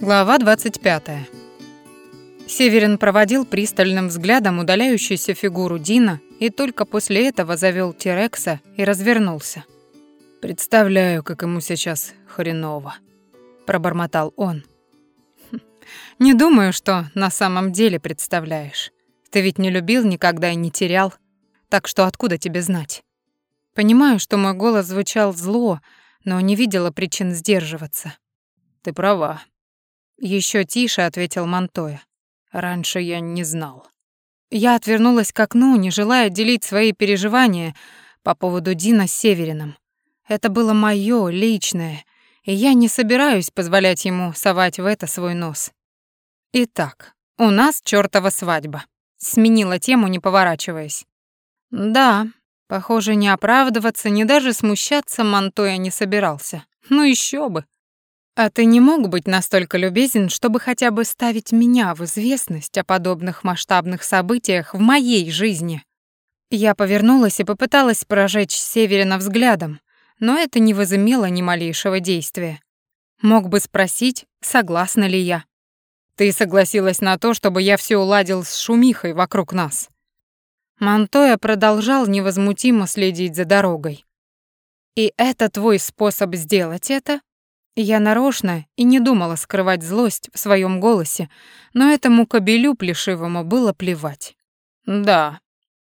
Глава 25. Северин проводил пристальным взглядом удаляющуюся фигуру Дина и только после этого завёл Тирекса и развернулся. «Представляю, как ему сейчас хреново», — пробормотал он. «Хм, «Не думаю, что на самом деле представляешь. Ты ведь не любил никогда и не терял, так что откуда тебе знать?» Понимаю, что мой голос звучал зло, но не видела причин сдерживаться. «Ты права», еще тише ответил Монтоя. Раньше я не знал. Я отвернулась к окну, не желая делить свои переживания по поводу Дина с Севериным. Это было моё личное, и я не собираюсь позволять ему совать в это свой нос. Итак, у нас чёртова свадьба. Сменила тему, не поворачиваясь. Да, похоже, не оправдываться, ни даже смущаться Монтоя не собирался. Ну ещё бы. А ты не мог быть настолько любезен, чтобы хотя бы ставить меня в известность о подобных масштабных событиях в моей жизни? Я повернулась и попыталась прожечь Северина взглядом, но это не возымело ни малейшего действия. Мог бы спросить, согласна ли я. Ты согласилась на то, чтобы я все уладил с шумихой вокруг нас. Монтоя продолжал невозмутимо следить за дорогой. И это твой способ сделать это? Я нарочно и не думала скрывать злость в своем голосе, но этому кобелю плешивому было плевать. Да,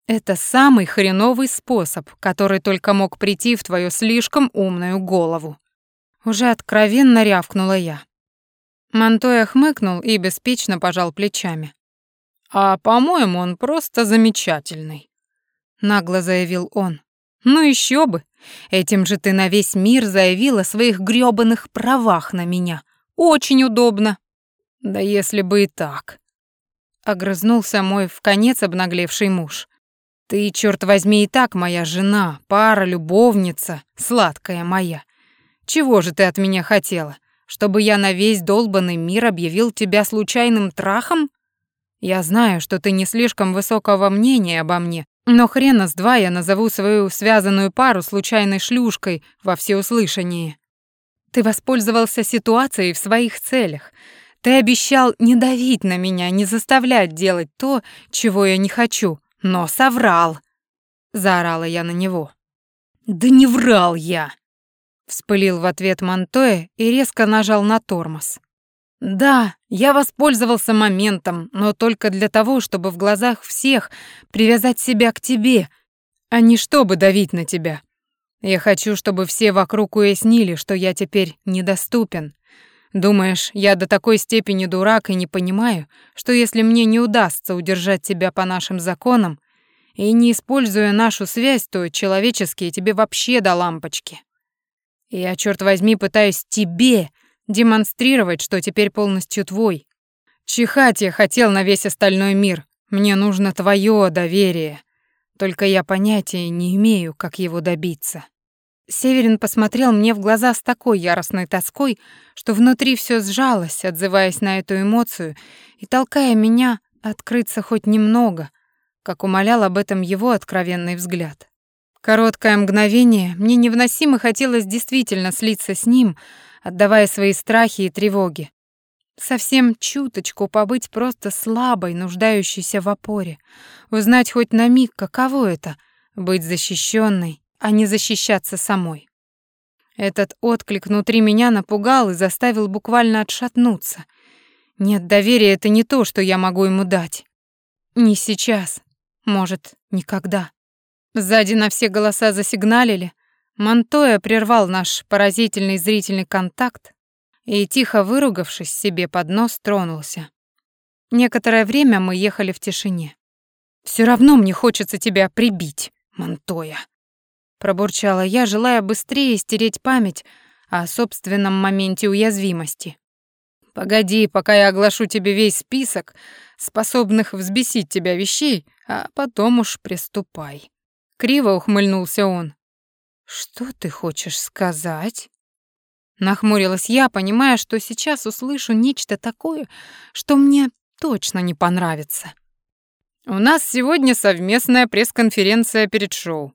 это самый хреновый способ, который только мог прийти в твою слишком умную голову. Уже откровенно рявкнула я. Монтоя хмыкнул и беспечно пожал плечами. «А, по-моему, он просто замечательный», — нагло заявил он. «Ну еще бы! Этим же ты на весь мир заявила о своих грёбаных правах на меня. Очень удобно. Да если бы и так. Огрызнулся мой в конец обнаглевший муж. Ты, черт возьми, и так моя жена, пара, любовница, сладкая моя. Чего же ты от меня хотела? Чтобы я на весь долбанный мир объявил тебя случайным трахом? Я знаю, что ты не слишком высокого мнения обо мне, но хрена с два я назову свою связанную пару случайной шлюшкой во всеуслышание. Ты воспользовался ситуацией в своих целях. Ты обещал не давить на меня, не заставлять делать то, чего я не хочу, но соврал. Заорала я на него. Да не врал я. Вспылил в ответ Монтоя и резко нажал на тормоз. Да, я воспользовался моментом, но только для того, чтобы в глазах всех привязать себя к тебе, а не чтобы давить на тебя. Я хочу, чтобы все вокруг уяснили, что я теперь недоступен. Думаешь, я до такой степени дурак и не понимаю, что если мне не удастся удержать тебя по нашим законам и не используя нашу связь, то человеческие тебе вообще до лампочки. Я, черт возьми, пытаюсь тебе демонстрировать, что теперь полностью твой. Чихать я хотел на весь остальной мир. Мне нужно твое доверие. Только я понятия не имею, как его добиться. Северин посмотрел мне в глаза с такой яростной тоской, что внутри все сжалось, отзываясь на эту эмоцию и толкая меня открыться хоть немного, как умолял об этом его откровенный взгляд. Короткое мгновение мне невыносимо хотелось действительно слиться с ним, отдавая свои страхи и тревоги. Совсем чуточку побыть просто слабой, нуждающейся в опоре. Узнать хоть на миг, каково это — быть защищенной, а не защищаться самой. Этот отклик внутри меня напугал и заставил буквально отшатнуться. Нет, доверия — это не то, что я могу ему дать. Не сейчас, может, никогда. Сзади на все голоса засигналили, Монтоя прервал наш поразительный зрительный контакт и, тихо выругавшись себе под нос, тронулся. Некоторое время мы ехали в тишине. Все равно мне хочется тебя прибить, Монтоя», — пробурчала я, желая быстрее стереть память о собственном моменте уязвимости. «Погоди, пока я оглашу тебе весь список способных взбесить тебя вещей, а потом уж приступай». Криво ухмыльнулся он. «Что ты хочешь сказать?» Нахмурилась я, понимая, что сейчас услышу нечто такое, что мне точно не понравится. «У нас сегодня совместная пресс-конференция перед шоу».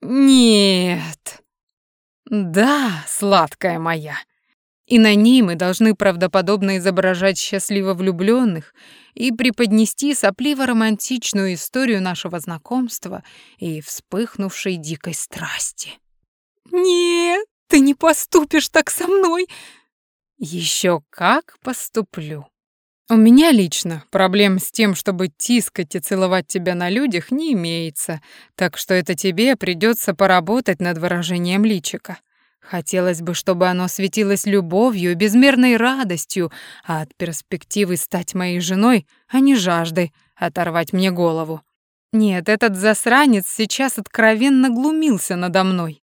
«Нет». «Да, сладкая моя. И на ней мы должны правдоподобно изображать счастливо влюбленных и преподнести сопливо-романтичную историю нашего знакомства и вспыхнувшей дикой страсти. «Нет, ты не поступишь так со мной!» Еще как поступлю!» У меня лично проблем с тем, чтобы тискать и целовать тебя на людях, не имеется, так что это тебе придется поработать над выражением личика. Хотелось бы, чтобы оно светилось любовью безмерной радостью, а от перспективы стать моей женой, а не жаждой оторвать мне голову. Нет, этот засранец сейчас откровенно глумился надо мной.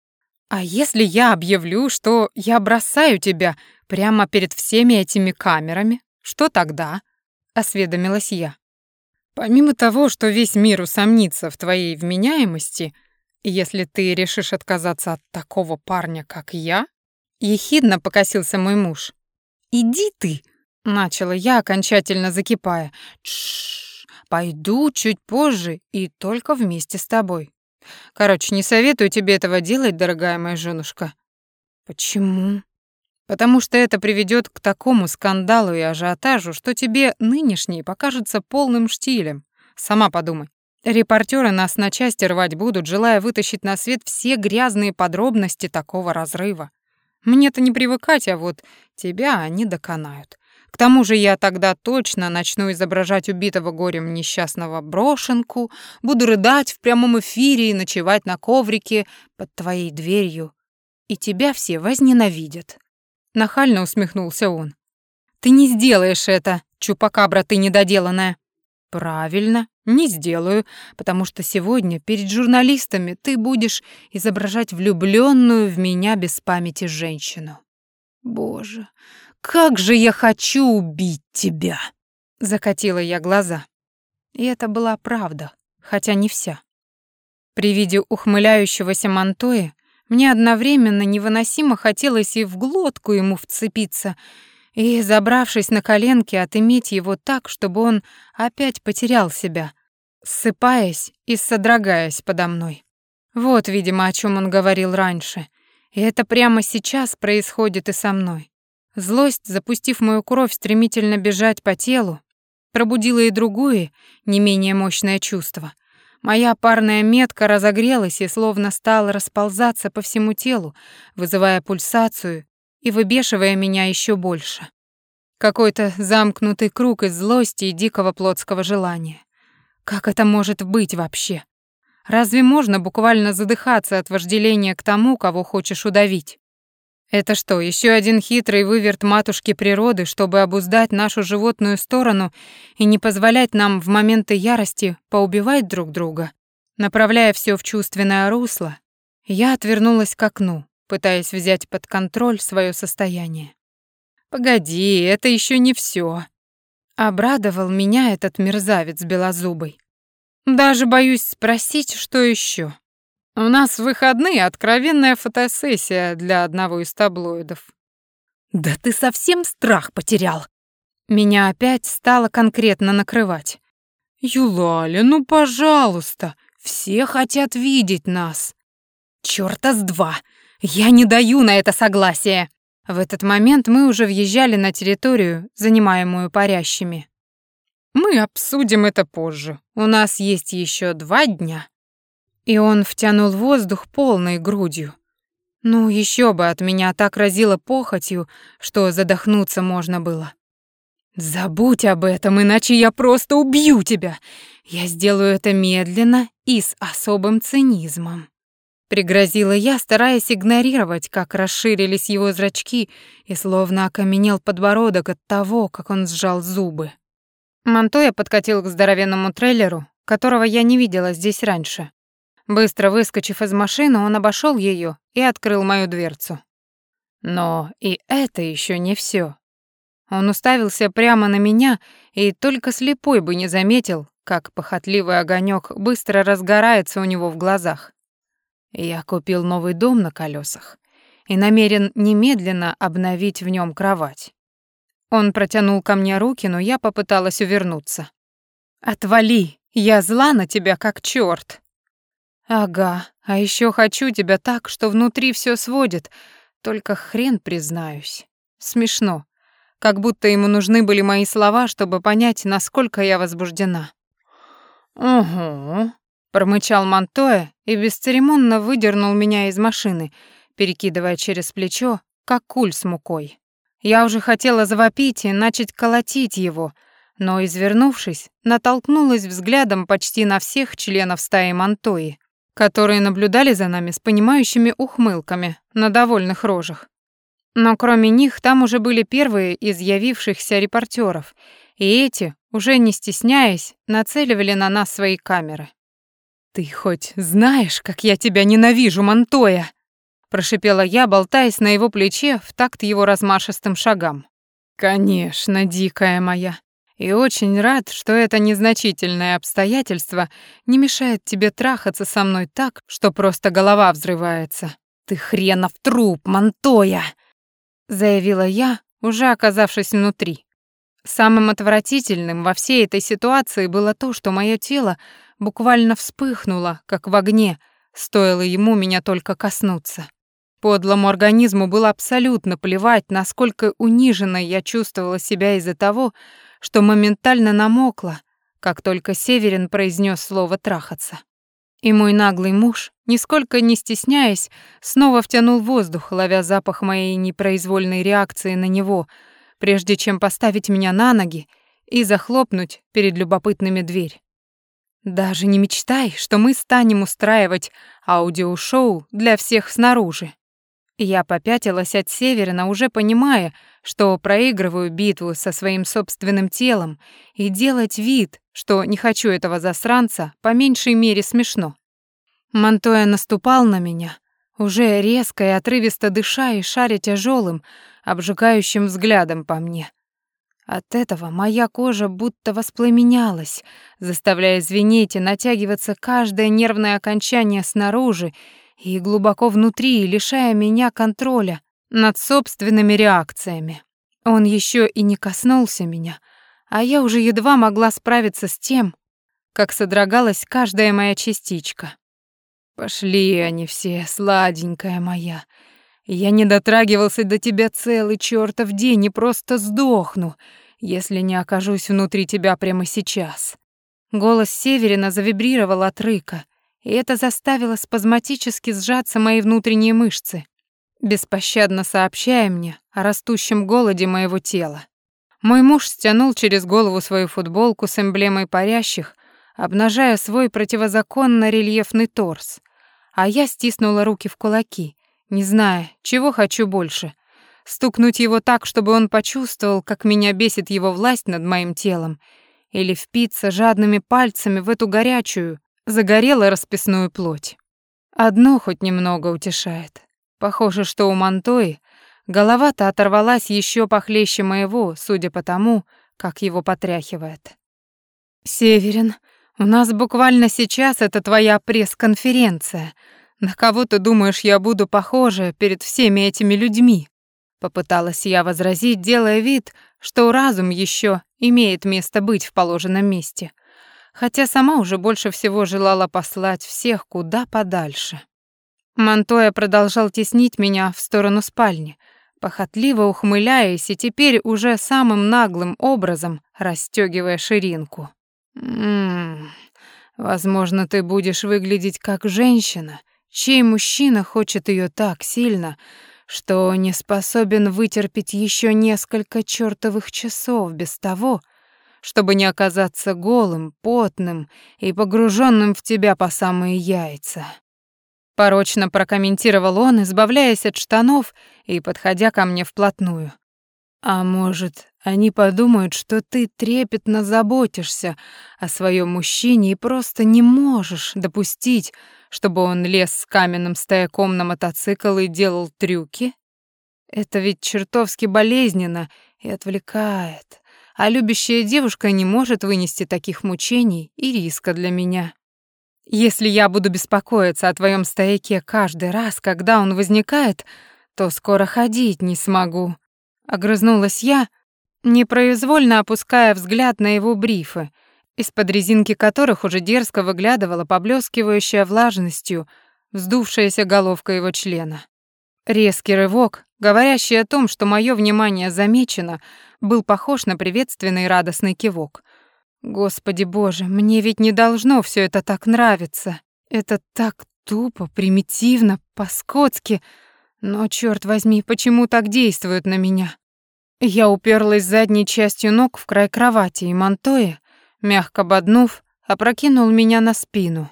А если я объявлю, что я бросаю тебя прямо перед всеми этими камерами? Что тогда? осведомилась я. Помимо того, что весь мир усомнится в твоей вменяемости, если ты решишь отказаться от такого парня, как я, ехидно покосился мой муж. Иди ты, начала я, окончательно закипая. Тш, пойду чуть позже и только вместе с тобой. Короче, не советую тебе этого делать, дорогая моя женушка. Почему? потому что это приведет к такому скандалу и ажиотажу, что тебе нынешний покажется полным штилем. Сама подумай. Репортеры нас на части рвать будут, желая вытащить на свет все грязные подробности такого разрыва. Мне-то не привыкать, а вот тебя они доконают. К тому же я тогда точно начну изображать убитого горем несчастного брошенку, буду рыдать в прямом эфире и ночевать на коврике под твоей дверью. И тебя все возненавидят. Нахально усмехнулся он. «Ты не сделаешь это, чупакабра ты недоделанная». «Правильно, не сделаю, потому что сегодня перед журналистами ты будешь изображать влюбленную в меня без памяти женщину». «Боже, как же я хочу убить тебя!» Закатила я глаза. И это была правда, хотя не вся. При виде ухмыляющегося Монтоя мне одновременно невыносимо хотелось и в глотку ему вцепиться, и, забравшись на коленки, отыметь его так, чтобы он опять потерял себя, ссыпаясь и содрогаясь подо мной. Вот, видимо, о чем он говорил раньше. И это прямо сейчас происходит и со мной. Злость, запустив мою кровь стремительно бежать по телу, пробудила и другое, не менее мощное чувство. Моя парная метка разогрелась и словно стала расползаться по всему телу, вызывая пульсацию и выбешивая меня еще больше. Какой-то замкнутый круг из злости и дикого плотского желания. Как это может быть вообще? Разве можно буквально задыхаться от вожделения к тому, кого хочешь удавить? Это что, еще один хитрый выверт матушки природы, чтобы обуздать нашу животную сторону и не позволять нам в моменты ярости поубивать друг друга? Направляя все в чувственное русло, я отвернулась к окну, пытаясь взять под контроль свое состояние. «Погоди, это еще не все. Обрадовал меня этот мерзавец белозубый. Даже боюсь спросить, что еще. У нас в выходные откровенная фотосессия для одного из таблоидов. Да ты совсем страх потерял. Меня опять стало конкретно накрывать. Юлаля, ну, пожалуйста, все хотят видеть нас. Чёрта с два. Я не даю на это согласия. В этот момент мы уже въезжали на территорию, занимаемую парящими. Мы обсудим это позже. У нас есть еще два дня. И он втянул воздух полной грудью. Ну, еще бы от меня так разило похотью, что задохнуться можно было. «Забудь об этом, иначе я просто убью тебя. Я сделаю это медленно и с особым цинизмом». Пригрозила я, стараясь игнорировать, как расширились его зрачки и словно окаменел подбородок от того, как он сжал зубы. Монтоя подкатил к здоровенному трейлеру, которого я не видела здесь раньше. Быстро выскочив из машины, он обошел ее и открыл мою дверцу. Но и это еще не все. Он уставился прямо на меня и только слепой бы не заметил, как похотливый огонек быстро разгорается у него в глазах. Я купил новый дом на колесах и намерен немедленно обновить в нем кровать. Он протянул ко мне руки, но я попыталась увернуться. «Отвали! Я зла на тебя, как черт. Ага, а еще хочу тебя так, что внутри все сводит, только хрен признаюсь. Смешно. Как будто ему нужны были мои слова, чтобы понять, насколько я возбуждена. «Угу», — промычал Монтоя и бесцеремонно выдернул меня из машины, перекидывая через плечо, как куль с мукой. Я уже хотела завопить и начать колотить его, но, извернувшись, натолкнулась взглядом почти на всех членов стаи Монтои, которые наблюдали за нами с понимающими ухмылками на довольных рожах. Но кроме них там уже были первые из явившихся репортеров, и эти, уже не стесняясь, нацеливали на нас свои камеры. «Ты хоть знаешь, как я тебя ненавижу, Монтоя?» прошипела я, болтаясь на его плече в такт его размашистым шагам. «Конечно, дикая моя. И очень рад, что это незначительное обстоятельство не мешает тебе трахаться со мной так, что просто голова взрывается. Ты хренов труп, Монтоя!» заявила я, уже оказавшись внутри. Самым отвратительным во всей этой ситуации было то, что мое тело буквально вспыхнуло, как в огне, стоило ему меня только коснуться. Подлому организму было абсолютно плевать, насколько униженной я чувствовала себя из-за того, что моментально намокла, как только Северин произнес слово «трахаться». И мой наглый муж, нисколько не стесняясь, снова втянул воздух, ловя запах моей непроизвольной реакции на него, прежде чем поставить меня на ноги и захлопнуть перед любопытными дверь. Даже не мечтай, что мы станем устраивать аудиошоу для всех снаружи. Я попятилась от Северина, уже понимая, что проигрываю битву со своим собственным телом, и делать вид, что не хочу этого засранца, по меньшей мере смешно. Монтоя наступал на меня, уже резко и отрывисто дыша и шаря тяжелым, обжигающим взглядом по мне. От этого моя кожа будто воспламенялась, заставляя звенеть и натягиваться каждое нервное окончание снаружи и глубоко внутри, лишая меня контроля над собственными реакциями. Он еще и не коснулся меня, а я уже едва могла справиться с тем, как содрогалась каждая моя частичка. Пошли они все, сладенькая моя. Я не дотрагивался до тебя целый чертов день и просто сдохну, если не окажусь внутри тебя прямо сейчас. Голос Северина завибрировал от рыка, и это заставило спазматически сжаться мои внутренние мышцы, беспощадно сообщая мне о растущем голоде моего тела. Мой муж стянул через голову свою футболку с эмблемой парящих, обнажая свой противозаконно рельефный торс, а я стиснула руки в кулаки, не зная, чего хочу больше — стукнуть его так, чтобы он почувствовал, как меня бесит его власть над моим телом, или впиться жадными пальцами в эту горячую, загорела расписную плоть. Одно хоть немного утешает. Похоже, что у Монтои голова-то оторвалась еще похлеще моего, судя по тому, как его потряхивает. «Северин, у нас буквально сейчас это твоя пресс-конференция. На кого ты думаешь, я буду похожа перед всеми этими людьми?» Попыталась я возразить, делая вид, что разум еще имеет место быть в положенном месте — хотя сама уже больше всего желала послать всех куда подальше. Монтоя продолжал теснить меня в сторону спальни, похотливо ухмыляясь и теперь уже самым наглым образом расстёгивая ширинку. «Ммм, возможно, ты будешь выглядеть как женщина, чей мужчина хочет её так сильно, что не способен вытерпеть ещё несколько чёртовых часов без того, чтобы не оказаться голым, потным и погруженным в тебя по самые яйца. Порочно прокомментировал он, избавляясь от штанов и подходя ко мне вплотную. А может, они подумают, что ты трепетно заботишься о своем мужчине и просто не можешь допустить, чтобы он лез с каменным стояком на мотоцикл и делал трюки? Это ведь чертовски болезненно и отвлекает а любящая девушка не может вынести таких мучений и риска для меня. Если я буду беспокоиться о твоем стояке каждый раз, когда он возникает, то скоро ходить не смогу. Огрызнулась я, непроизвольно опуская взгляд на его брифы, из-под резинки которых уже дерзко выглядывала поблескивающая влажностью вздувшаяся головка его члена. Резкий рывок, говорящий о том, что мое внимание замечено, был похож на приветственный радостный кивок. Господи боже, мне ведь не должно все это так нравиться. Это так тупо, примитивно, по-скотски. Но, черт возьми, почему так действуют на меня? Я уперлась задней частью ног в край кровати, и Монтоя, мягко боднув, опрокинул меня на спину.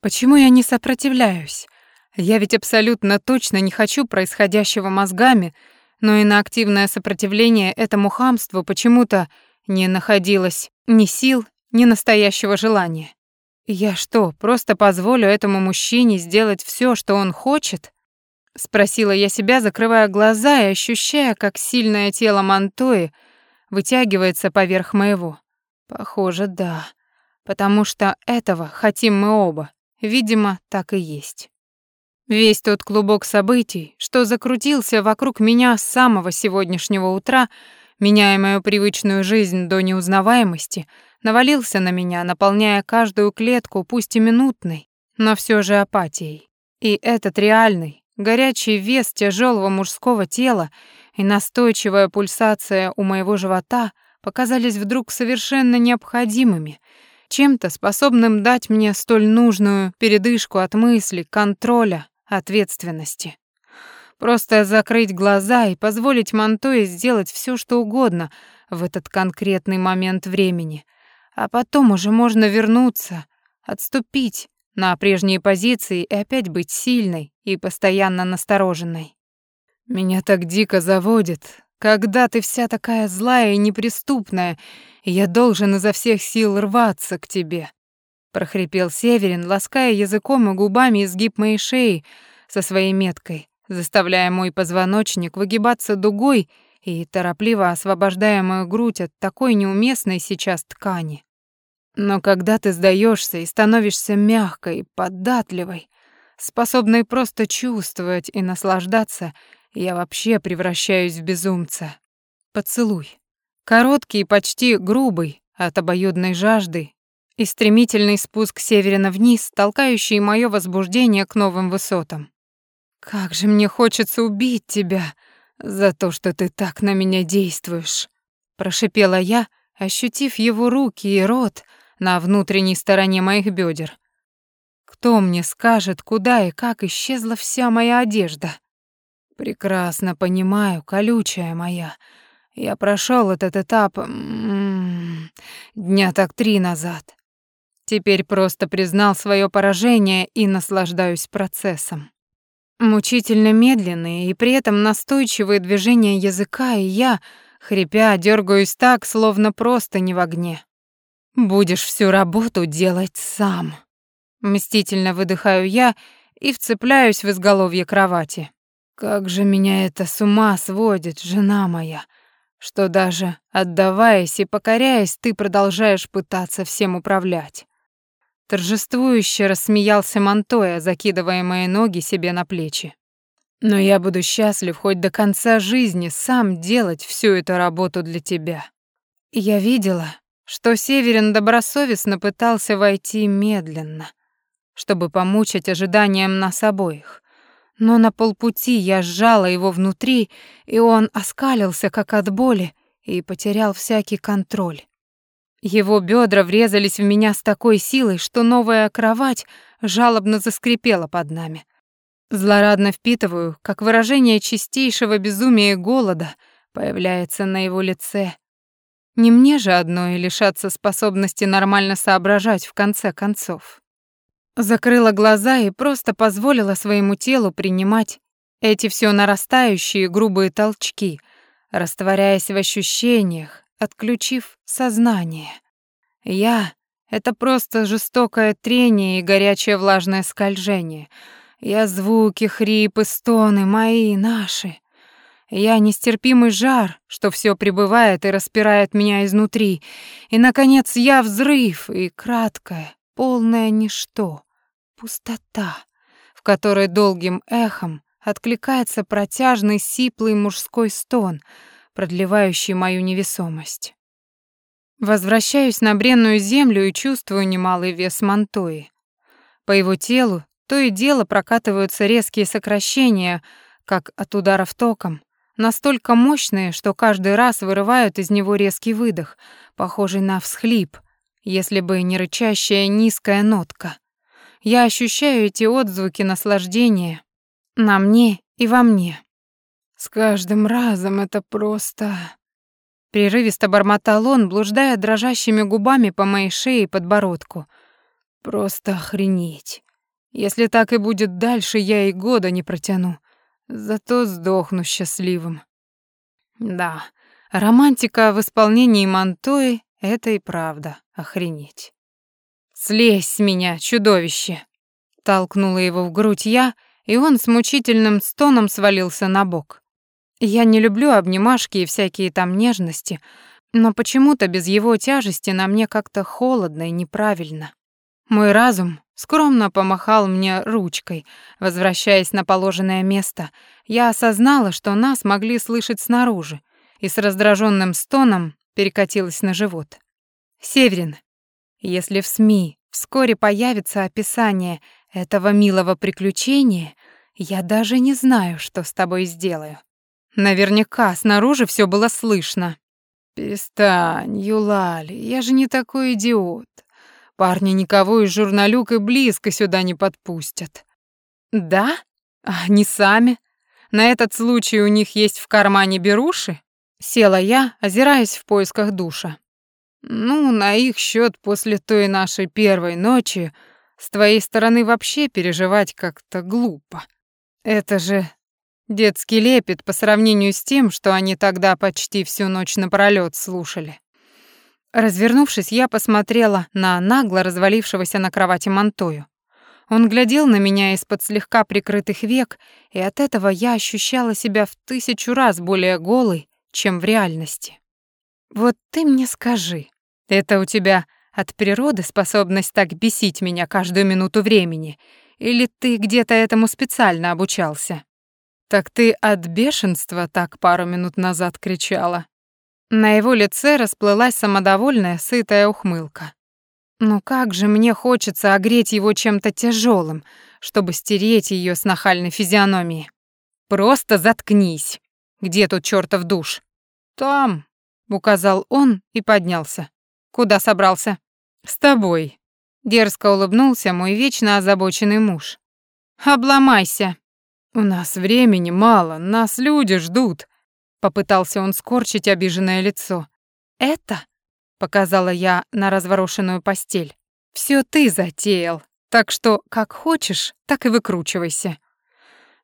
Почему я не сопротивляюсь? Я ведь абсолютно точно не хочу происходящего мозгами, но и на активное сопротивление этому хамству почему-то не находилось ни сил, ни настоящего желания. Я что, просто позволю этому мужчине сделать все, что он хочет? спросила я себя, закрывая глаза и ощущая, как сильное тело Монтои вытягивается поверх моего. Похоже, да, потому что этого хотим мы оба. Видимо, так и есть. Весь тот клубок событий, что закрутился вокруг меня с самого сегодняшнего утра, меняя мою привычную жизнь до неузнаваемости, навалился на меня, наполняя каждую клетку, пусть и минутной, но все же апатией. И этот реальный, горячий вес тяжелого мужского тела и настойчивая пульсация у моего живота показались вдруг совершенно необходимыми, чем-то способным дать мне столь нужную передышку от мысли, контроля, ответственности. Просто закрыть глаза и позволить Монтое сделать все, что угодно в этот конкретный момент времени. А потом уже можно вернуться, отступить на прежние позиции и опять быть сильной и постоянно настороженной. Меня так дико заводит, когда ты вся такая злая и неприступная, я должен изо всех сил рваться к тебе прохрипел Северин, лаская языком и губами изгиб моей шеи со своей меткой, заставляя мой позвоночник выгибаться дугой и торопливо освобождая мою грудь от такой неуместной сейчас ткани. Но когда ты сдаешься и становишься мягкой, податливой, способной просто чувствовать и наслаждаться, я вообще превращаюсь в безумца. Поцелуй. Короткий, почти грубый, от обоюдной жажды и стремительный спуск северина вниз, толкающий моё возбуждение к новым высотам. Как же мне хочется убить тебя за то, что ты так на меня действуешь, прошипела я, ощутив его руки и рот на внутренней стороне моих бедер. Кто мне скажет, куда и как исчезла вся моя одежда? Прекрасно понимаю, колючая моя. Я прошел этот этап дня так три назад. Теперь просто признал свое поражение и наслаждаюсь процессом. Мучительно медленные и при этом настойчивые движения языка, и я, хрипя, дергаюсь так, словно просто не в огне. «Будешь всю работу делать сам». Мстительно выдыхаю я и вцепляюсь в изголовье кровати. «Как же меня это с ума сводит, жена моя!» что даже отдаваясь и покоряясь, ты продолжаешь пытаться всем управлять. Торжествующе рассмеялся Монтоя, закидывая мои ноги себе на плечи. Но я буду счастлив хоть до конца жизни сам делать всю эту работу для тебя. Я видела, что Северин добросовестно пытался войти медленно, чтобы помучить ожиданием нас обоих. Но на полпути я сжала его внутри, и он оскалился как от боли и потерял всякий контроль. Его бедра врезались в меня с такой силой, что новая кровать жалобно заскрипела под нами. Злорадно впитываю, как выражение чистейшего безумия и голода появляется на его лице. Не мне же одной лишаться способности нормально соображать в конце концов. Закрыла глаза и просто позволила своему телу принимать эти все нарастающие грубые толчки, растворяясь в ощущениях, отключив сознание. Я — это просто жестокое трение и горячее влажное скольжение. Я звуки, хрипы, стоны мои, наши. Я нестерпимый жар, что все прибывает и распирает меня изнутри. И, наконец, я взрыв и краткое, полное ничто, пустота, в которой долгим эхом откликается протяжный сиплый мужской стон — продлевающий мою невесомость. Возвращаюсь на бренную землю и чувствую немалый вес Монтои. По его телу то и дело прокатываются резкие сокращения, как от ударов током, настолько мощные, что каждый раз вырывают из него резкий выдох, похожий на всхлип, если бы не рычащая низкая нотка. Я ощущаю эти отзвуки наслаждения на мне и во мне. С каждым разом это просто... Прерывисто бормотал он, блуждая дрожащими губами по моей шее и подбородку. Просто охренеть. Если так и будет дальше, я и года не протяну. Зато сдохну счастливым. Да, романтика в исполнении Монтои — это и правда охренеть. «Слезь с меня, чудовище!» Толкнула его в грудь я, и он с мучительным стоном свалился на бок. Я не люблю обнимашки и всякие там нежности, но почему-то без его тяжести на мне как-то холодно и неправильно. Мой разум скромно помахал мне ручкой. Возвращаясь на положенное место, я осознала, что нас могли слышать снаружи, и с раздраженным стоном перекатилась на живот. «Северин, если в СМИ вскоре появится описание этого милого приключения, я даже не знаю, что с тобой сделаю. Наверняка снаружи все было слышно. Перестань, Юлали, я же не такой идиот. Парни никого из журналюк и близко сюда не подпустят. Да? А они сами? На этот случай у них есть в кармане беруши? Села я, озираясь в поисках душа. Ну, на их счет после той нашей первой ночи с твоей стороны вообще переживать как-то глупо. Это же Детский лепет по сравнению с тем, что они тогда почти всю ночь напролёт слушали. Развернувшись, я посмотрела на нагло развалившегося на кровати Монтою. Он глядел на меня из-под слегка прикрытых век, и от этого я ощущала себя в тысячу раз более голой, чем в реальности. «Вот ты мне скажи, это у тебя от природы способность так бесить меня каждую минуту времени, или ты где-то этому специально обучался?» «Так ты от бешенства так пару минут назад кричала?» На его лице расплылась самодовольная, сытая ухмылка. «Ну как же мне хочется огреть его чем-то тяжелым, чтобы стереть ее с нахальной физиономии. Просто заткнись. Где тут чертов душ?» «Там», — указал он и поднялся. «Куда собрался?» «С тобой», — дерзко улыбнулся мой вечно озабоченный муж. «Обломайся», «У нас времени мало, нас люди ждут», — попытался он скорчить обиженное лицо. «Это?» — показала я на разворошенную постель. «Всё ты затеял, так что как хочешь, так и выкручивайся».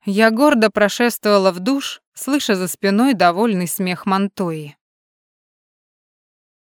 Я гордо прошествовала в душ, слыша за спиной довольный смех Монтои.